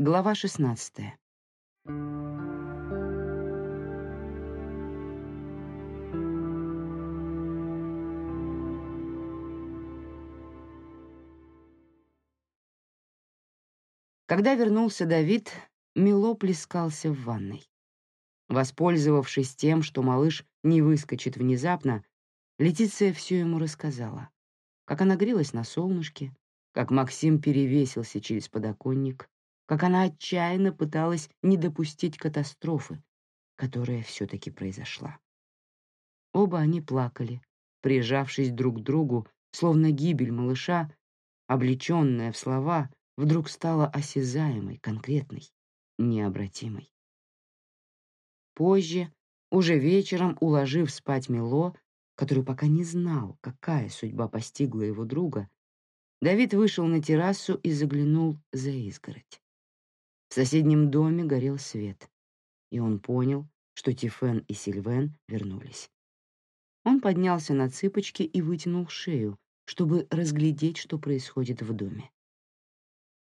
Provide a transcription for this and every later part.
Глава 16. Когда вернулся Давид, Мило плескался в ванной. Воспользовавшись тем, что малыш не выскочит внезапно, Летиция все ему рассказала. Как она грелась на солнышке, как Максим перевесился через подоконник, как она отчаянно пыталась не допустить катастрофы, которая все-таки произошла. Оба они плакали, прижавшись друг к другу, словно гибель малыша, облеченная в слова, вдруг стала осязаемой, конкретной, необратимой. Позже, уже вечером, уложив спать Мило, который пока не знал, какая судьба постигла его друга, Давид вышел на террасу и заглянул за изгородь. В соседнем доме горел свет, и он понял, что Тифен и Сильвен вернулись. Он поднялся на цыпочки и вытянул шею, чтобы разглядеть, что происходит в доме.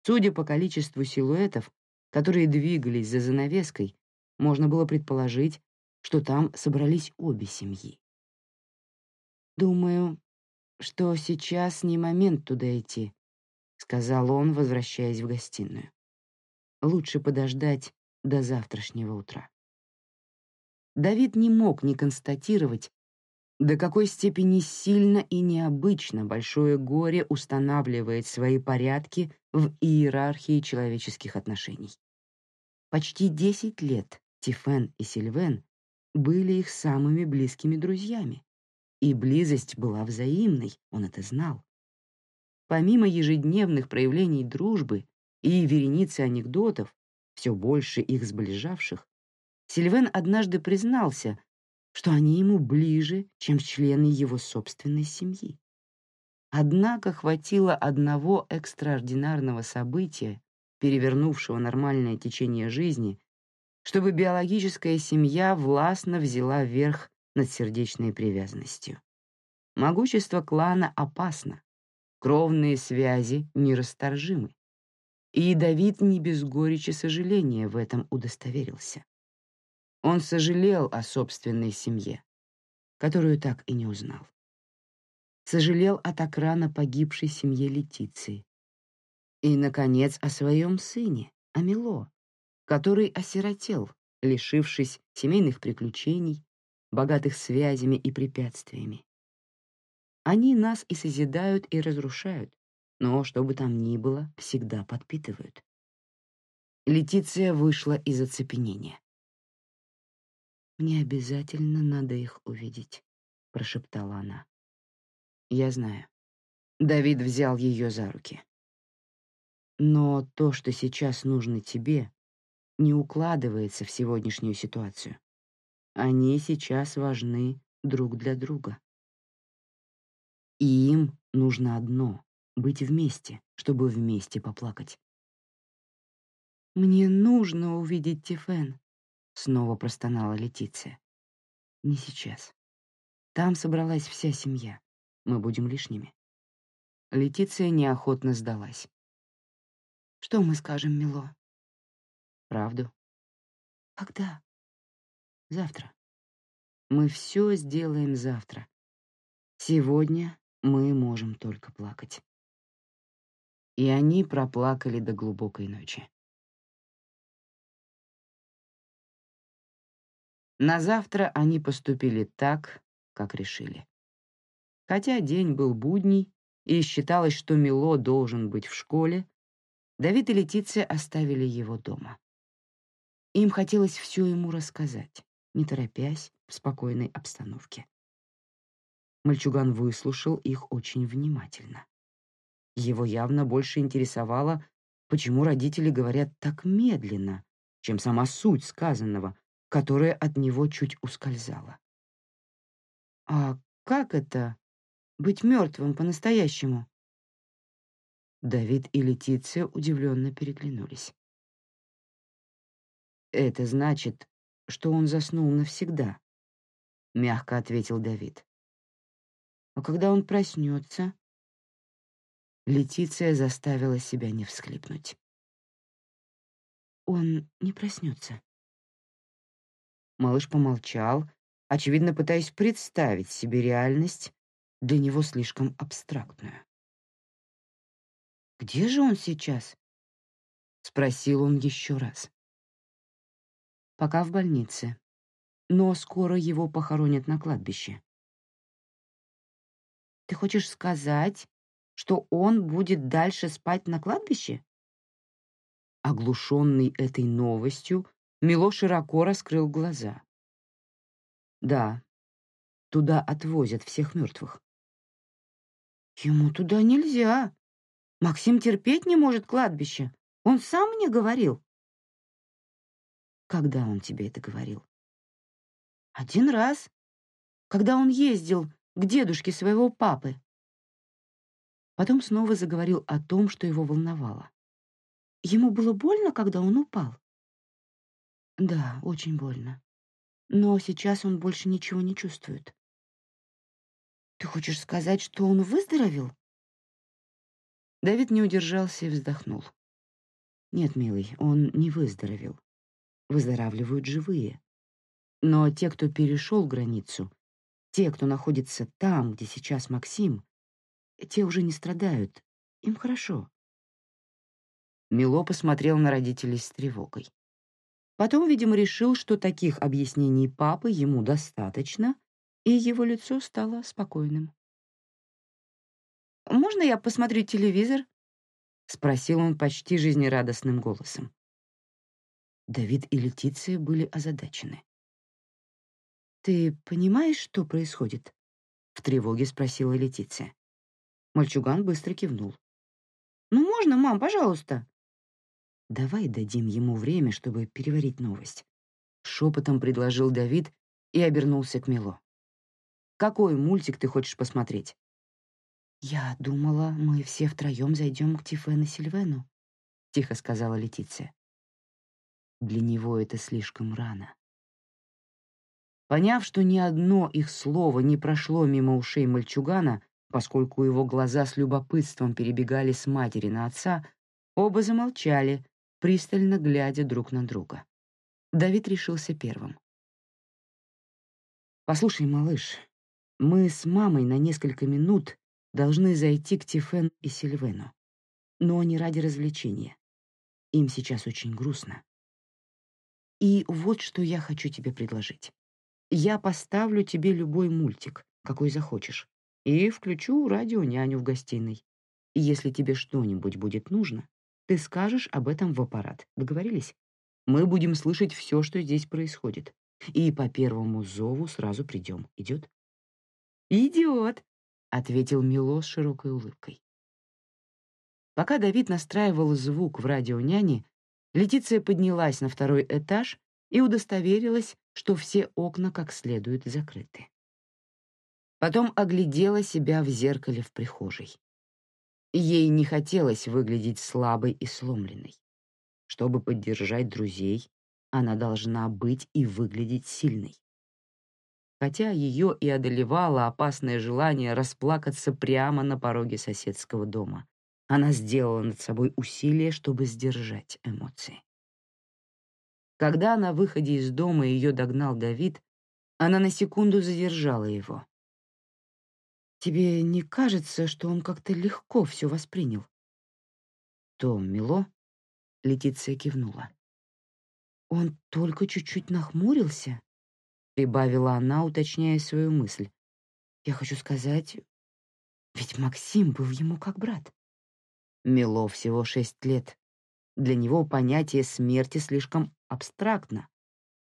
Судя по количеству силуэтов, которые двигались за занавеской, можно было предположить, что там собрались обе семьи. «Думаю, что сейчас не момент туда идти», — сказал он, возвращаясь в гостиную лучше подождать до завтрашнего утра. Давид не мог не констатировать, до какой степени сильно и необычно большое горе устанавливает свои порядки в иерархии человеческих отношений. Почти десять лет Тифен и Сильвен были их самыми близкими друзьями, и близость была взаимной, он это знал. Помимо ежедневных проявлений дружбы, и вереницы анекдотов, все больше их сближавших, Сильвен однажды признался, что они ему ближе, чем члены его собственной семьи. Однако хватило одного экстраординарного события, перевернувшего нормальное течение жизни, чтобы биологическая семья властно взяла верх над сердечной привязанностью. Могущество клана опасно, кровные связи нерасторжимы. И Давид не без горечи сожаления в этом удостоверился. Он сожалел о собственной семье, которую так и не узнал. Сожалел о так рано погибшей семье Летиции. И, наконец, о своем сыне, Амило, который осиротел, лишившись семейных приключений, богатых связями и препятствиями. Они нас и созидают, и разрушают, но, что бы там ни было, всегда подпитывают. Летиция вышла из оцепенения. «Мне обязательно надо их увидеть», — прошептала она. «Я знаю». Давид взял ее за руки. «Но то, что сейчас нужно тебе, не укладывается в сегодняшнюю ситуацию. Они сейчас важны друг для друга. И им нужно одно быть вместе, чтобы вместе поплакать. «Мне нужно увидеть Тифен», — снова простонала Летиция. «Не сейчас. Там собралась вся семья. Мы будем лишними». Летиция неохотно сдалась. «Что мы скажем, Мило?» «Правду». «Когда?» «Завтра. Мы все сделаем завтра. Сегодня мы можем только плакать» и они проплакали до глубокой ночи. На завтра они поступили так, как решили. Хотя день был будний, и считалось, что Мило должен быть в школе, Давид и Летиция оставили его дома. Им хотелось все ему рассказать, не торопясь, в спокойной обстановке. Мальчуган выслушал их очень внимательно. Его явно больше интересовало, почему родители говорят так медленно, чем сама суть сказанного, которая от него чуть ускользала. «А как это — быть мертвым по-настоящему?» Давид и Летиция удивленно переглянулись. «Это значит, что он заснул навсегда», — мягко ответил Давид. «А когда он проснется, Летиция заставила себя не всхлипнуть. он не проснется. Малыш помолчал, очевидно, пытаясь представить себе реальность, для него слишком абстрактную. «Где же он сейчас?» — спросил он еще раз. «Пока в больнице, но скоро его похоронят на кладбище». «Ты хочешь сказать, что он будет дальше спать на кладбище?» Оглушенный этой новостью, Мило широко раскрыл глаза. «Да, туда отвозят всех мертвых». «Ему туда нельзя. Максим терпеть не может кладбище. Он сам мне говорил». «Когда он тебе это говорил?» «Один раз, когда он ездил к дедушке своего папы». Потом снова заговорил о том, что его волновало. Ему было больно, когда он упал? Да, очень больно. Но сейчас он больше ничего не чувствует. Ты хочешь сказать, что он выздоровел? Давид не удержался и вздохнул. Нет, милый, он не выздоровел. Выздоравливают живые. Но те, кто перешел границу, те, кто находится там, где сейчас Максим, те уже не страдают. Им хорошо. Мило посмотрел на родителей с тревогой. Потом, видимо, решил, что таких объяснений папы ему достаточно, и его лицо стало спокойным. «Можно я посмотрю телевизор?» — спросил он почти жизнерадостным голосом. Давид и Летиция были озадачены. «Ты понимаешь, что происходит?» — в тревоге спросила Летиция. Мальчуган быстро кивнул. «Ну можно, мам, пожалуйста?» Давай дадим ему время, чтобы переварить новость. Шепотом предложил Давид и обернулся к Мило. Какой мультик ты хочешь посмотреть? Я думала, мы все втроем зайдем к Тифену Сильвену, тихо сказала Летиция. Для него это слишком рано. Поняв, что ни одно их слово не прошло мимо ушей мальчугана, поскольку его глаза с любопытством перебегали с матери на отца, оба замолчали, пристально глядя друг на друга. Давид решился первым. «Послушай, малыш, мы с мамой на несколько минут должны зайти к Тифен и Сильвену, но не ради развлечения. Им сейчас очень грустно. И вот что я хочу тебе предложить. Я поставлю тебе любой мультик, какой захочешь, и включу радио-няню в гостиной. И если тебе что-нибудь будет нужно, ты скажешь об этом в аппарат. Договорились? Мы будем слышать все, что здесь происходит. И по первому зову сразу придем. Идет? Идет, ответил Мило с широкой улыбкой. Пока Давид настраивал звук в радио няни, Летиция поднялась на второй этаж и удостоверилась, что все окна как следует закрыты. Потом оглядела себя в зеркале в прихожей. Ей не хотелось выглядеть слабой и сломленной. Чтобы поддержать друзей, она должна быть и выглядеть сильной. Хотя ее и одолевало опасное желание расплакаться прямо на пороге соседского дома, она сделала над собой усилие, чтобы сдержать эмоции. Когда на выходе из дома ее догнал Давид, она на секунду задержала его. Тебе не кажется, что он как-то легко все воспринял? Том Мило? Летиция кивнула. Он только чуть-чуть нахмурился, прибавила она, уточняя свою мысль. Я хочу сказать, ведь Максим был ему как брат. Мило всего шесть лет. Для него понятие смерти слишком абстрактно.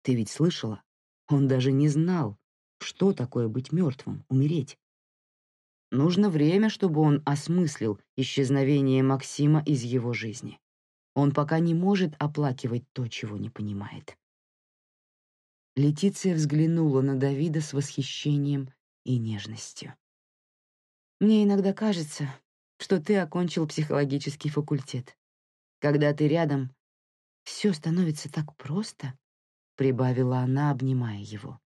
Ты ведь слышала? Он даже не знал, что такое быть мертвым, умереть. Нужно время, чтобы он осмыслил исчезновение Максима из его жизни. Он пока не может оплакивать то, чего не понимает. Летиция взглянула на Давида с восхищением и нежностью. «Мне иногда кажется, что ты окончил психологический факультет. Когда ты рядом, все становится так просто», — прибавила она, обнимая его.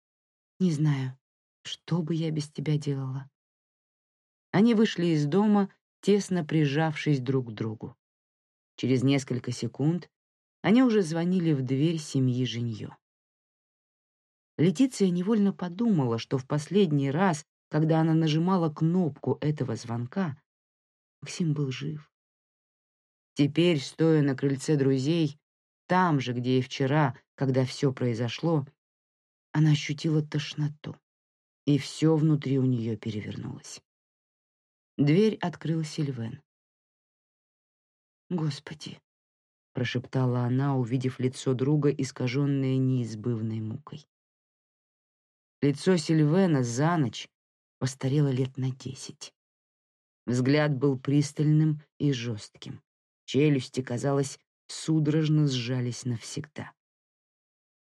«Не знаю, что бы я без тебя делала». Они вышли из дома, тесно прижавшись друг к другу. Через несколько секунд они уже звонили в дверь семьи Женьё. Летиция невольно подумала, что в последний раз, когда она нажимала кнопку этого звонка, Максим был жив. Теперь, стоя на крыльце друзей, там же, где и вчера, когда все произошло, она ощутила тошноту, и все внутри у нее перевернулось. Дверь открыл Сильвен. «Господи!» — прошептала она, увидев лицо друга, искаженное неизбывной мукой. Лицо Сильвена за ночь постарело лет на десять. Взгляд был пристальным и жестким. Челюсти, казалось, судорожно сжались навсегда.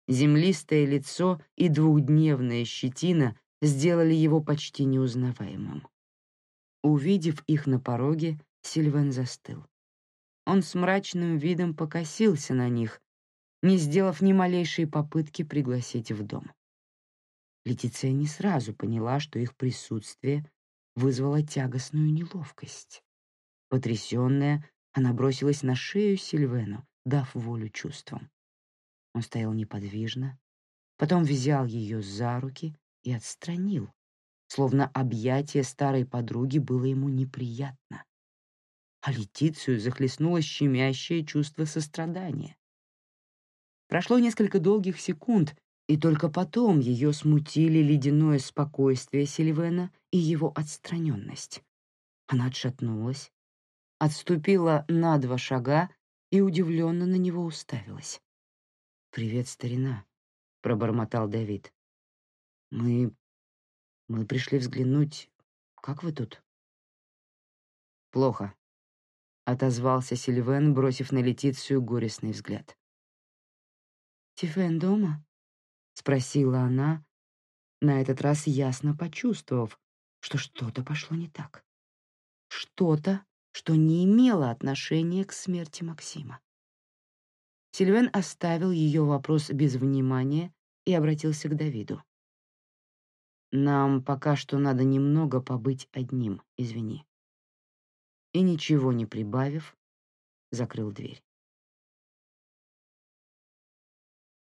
Землистое лицо и двухдневная щетина сделали его почти неузнаваемым. Увидев их на пороге, Сильвен застыл. Он с мрачным видом покосился на них, не сделав ни малейшей попытки пригласить в дом. Летиция не сразу поняла, что их присутствие вызвало тягостную неловкость. Потрясенная, она бросилась на шею Сильвену, дав волю чувствам. Он стоял неподвижно, потом взял ее за руки и отстранил, словно объятие старой подруги было ему неприятно. А Летицию захлестнуло щемящее чувство сострадания. Прошло несколько долгих секунд, и только потом ее смутили ледяное спокойствие Сильвена и его отстраненность. Она отшатнулась, отступила на два шага и удивленно на него уставилась. «Привет, старина», — пробормотал Давид. «Мы... мы пришли взглянуть. Как вы тут?» «Плохо», — отозвался Сильвен, бросив на Летицию горестный взгляд. «Тифен дома?» — спросила она, на этот раз ясно почувствовав, что что-то пошло не так. Что-то, что не имело отношения к смерти Максима. Сильвен оставил ее вопрос без внимания и обратился к Давиду. «Нам пока что надо немного побыть одним, извини». И, ничего не прибавив, закрыл дверь.